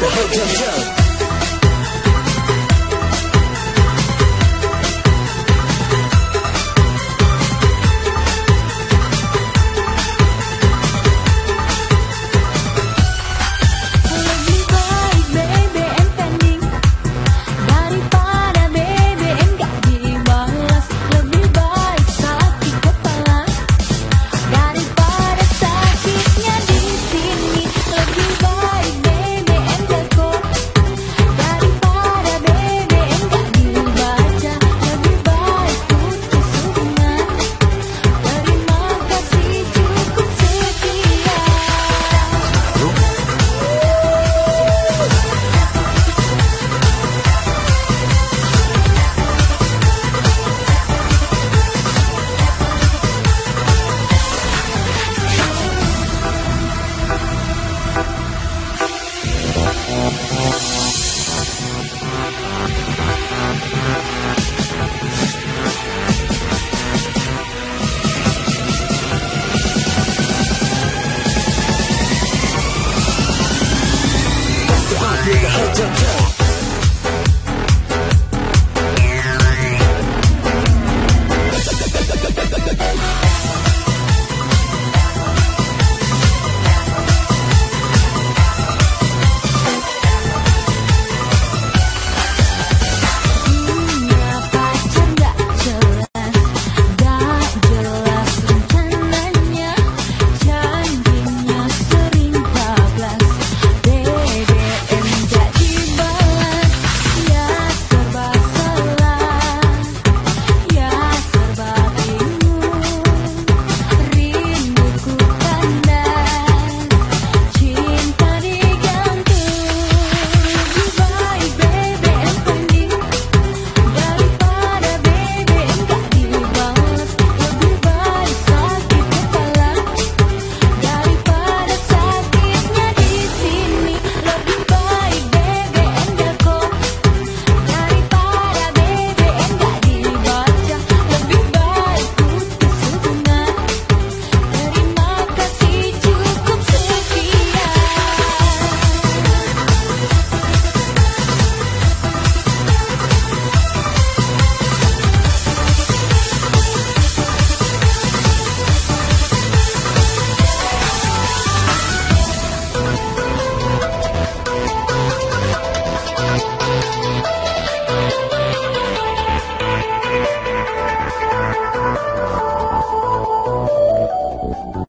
the hotel. 네가 허전한